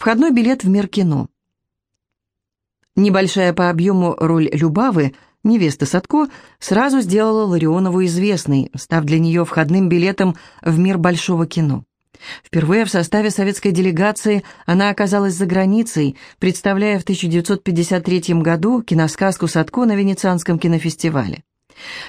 Входной билет в мир кино. Небольшая по объему роль Любавы, невесты Садко, сразу сделала Ларионову известной, став для нее входным билетом в мир большого кино. Впервые в составе советской делегации она оказалась за границей, представляя в 1953 году киносказку Садко на Венецианском кинофестивале.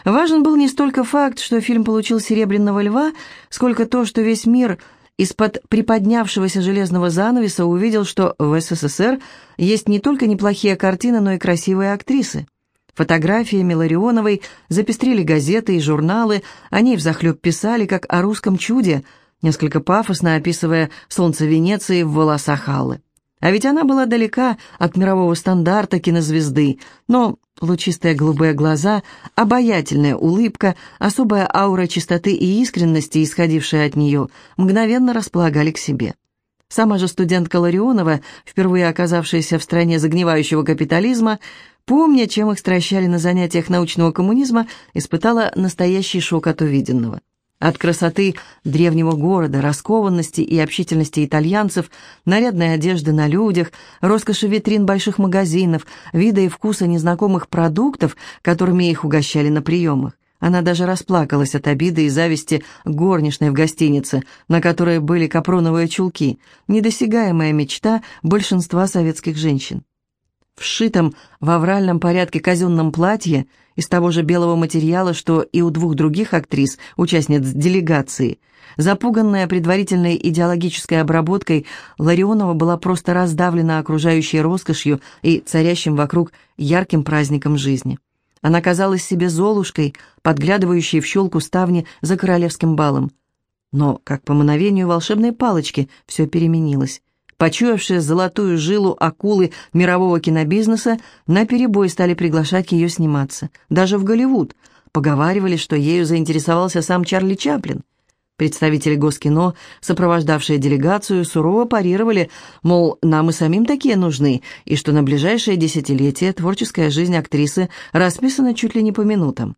Важен был не столько факт, что фильм получил «Серебряного льва», сколько то, что весь мир из-под приподнявшегося железного занавеса увидел, что в СССР есть не только неплохие картины, но и красивые актрисы. Фотографии Миларионовой запестрили газеты и журналы, они взахлеб писали, как о русском чуде, несколько пафосно описывая солнце Венеции в волосах Аллы. А ведь она была далека от мирового стандарта кинозвезды, но лучистые голубые глаза, обаятельная улыбка, особая аура чистоты и искренности, исходившая от нее, мгновенно располагали к себе. Сама же студентка Ларионова, впервые оказавшаяся в стране загнивающего капитализма, помня, чем их стращали на занятиях научного коммунизма, испытала настоящий шок от увиденного. От красоты древнего города, раскованности и общительности итальянцев, нарядной одежды на людях, роскоши витрин больших магазинов, вида и вкуса незнакомых продуктов, которыми их угощали на приемах. Она даже расплакалась от обиды и зависти горничной в гостинице, на которой были капроновые чулки, недосягаемая мечта большинства советских женщин. В сшитом в авральном порядке казенном платье – из того же белого материала, что и у двух других актрис, участниц делегации. Запуганная предварительной идеологической обработкой, Ларионова была просто раздавлена окружающей роскошью и царящим вокруг ярким праздником жизни. Она казалась себе золушкой, подглядывающей в щелку ставни за королевским балом. Но, как по мановению волшебной палочки, все переменилось. Почуявшие золотую жилу акулы мирового кинобизнеса наперебой стали приглашать ее сниматься. Даже в Голливуд. Поговаривали, что ею заинтересовался сам Чарли Чаплин. Представители Госкино, сопровождавшие делегацию, сурово парировали, мол, нам и самим такие нужны, и что на ближайшее десятилетие творческая жизнь актрисы расписана чуть ли не по минутам.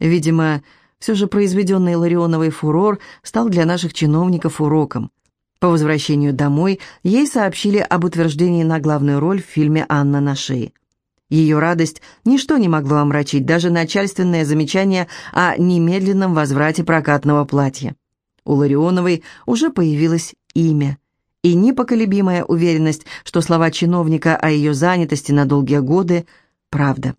Видимо, все же произведенный Ларионовой фурор стал для наших чиновников уроком. По возвращению домой ей сообщили об утверждении на главную роль в фильме «Анна на шее». Ее радость ничто не могло омрачить, даже начальственное замечание о немедленном возврате прокатного платья. У Ларионовой уже появилось имя и непоколебимая уверенность, что слова чиновника о ее занятости на долгие годы – правда.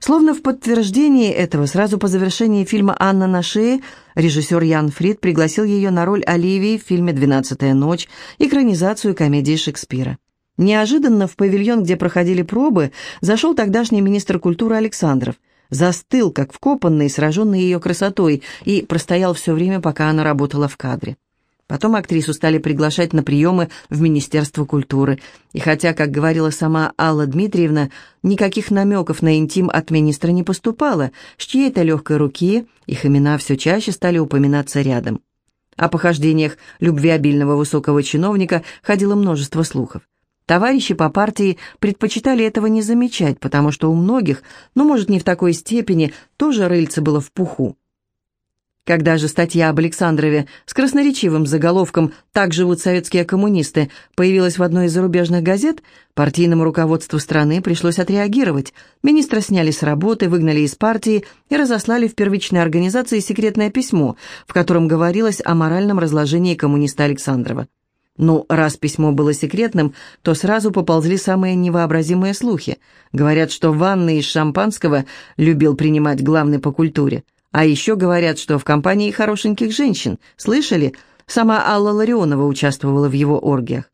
Словно в подтверждении этого, сразу по завершении фильма «Анна на шее» режиссер Ян Фрид пригласил ее на роль Оливии в фильме «Двенадцатая ночь», экранизацию комедии Шекспира. Неожиданно в павильон, где проходили пробы, зашел тогдашний министр культуры Александров. Застыл, как вкопанный, сраженный ее красотой, и простоял все время, пока она работала в кадре. Потом актрису стали приглашать на приемы в Министерство культуры. И хотя, как говорила сама Алла Дмитриевна, никаких намеков на интим от министра не поступало, с чьей-то легкой руки их имена все чаще стали упоминаться рядом. О похождениях любвеобильного высокого чиновника ходило множество слухов. Товарищи по партии предпочитали этого не замечать, потому что у многих, ну, может, не в такой степени, тоже рыльце было в пуху. Когда же статья об Александрове с красноречивым заголовком «Так живут советские коммунисты» появилась в одной из зарубежных газет, партийному руководству страны пришлось отреагировать. Министра сняли с работы, выгнали из партии и разослали в первичной организации секретное письмо, в котором говорилось о моральном разложении коммуниста Александрова. Ну, раз письмо было секретным, то сразу поползли самые невообразимые слухи. Говорят, что ванны из шампанского любил принимать главный по культуре – а еще говорят, что в компании хорошеньких женщин. Слышали? Сама Алла Ларионова участвовала в его оргиях.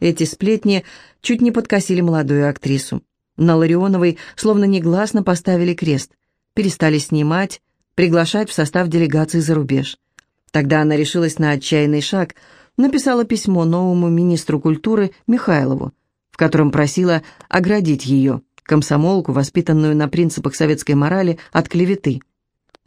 Эти сплетни чуть не подкосили молодую актрису. На Ларионовой словно негласно поставили крест. Перестали снимать, приглашать в состав делегации за рубеж. Тогда она решилась на отчаянный шаг, написала письмо новому министру культуры Михайлову, в котором просила оградить ее, комсомолку, воспитанную на принципах советской морали, от клеветы.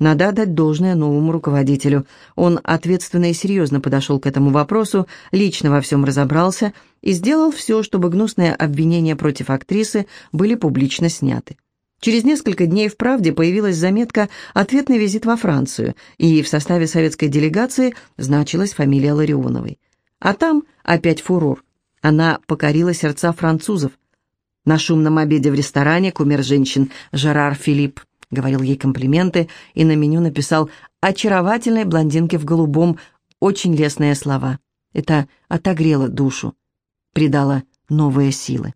Надо отдать должное новому руководителю. Он ответственно и серьезно подошел к этому вопросу, лично во всем разобрался и сделал все, чтобы гнусные обвинения против актрисы были публично сняты. Через несколько дней в «Правде» появилась заметка «Ответный визит во Францию», и в составе советской делегации значилась фамилия Ларионовой. А там опять фурор. Она покорила сердца французов. На шумном обеде в ресторане кумир женщин Жерар Филипп говорил ей комплименты и на меню написал «очаровательной блондинке в голубом» очень лестные слова. Это отогрело душу, придало новые силы.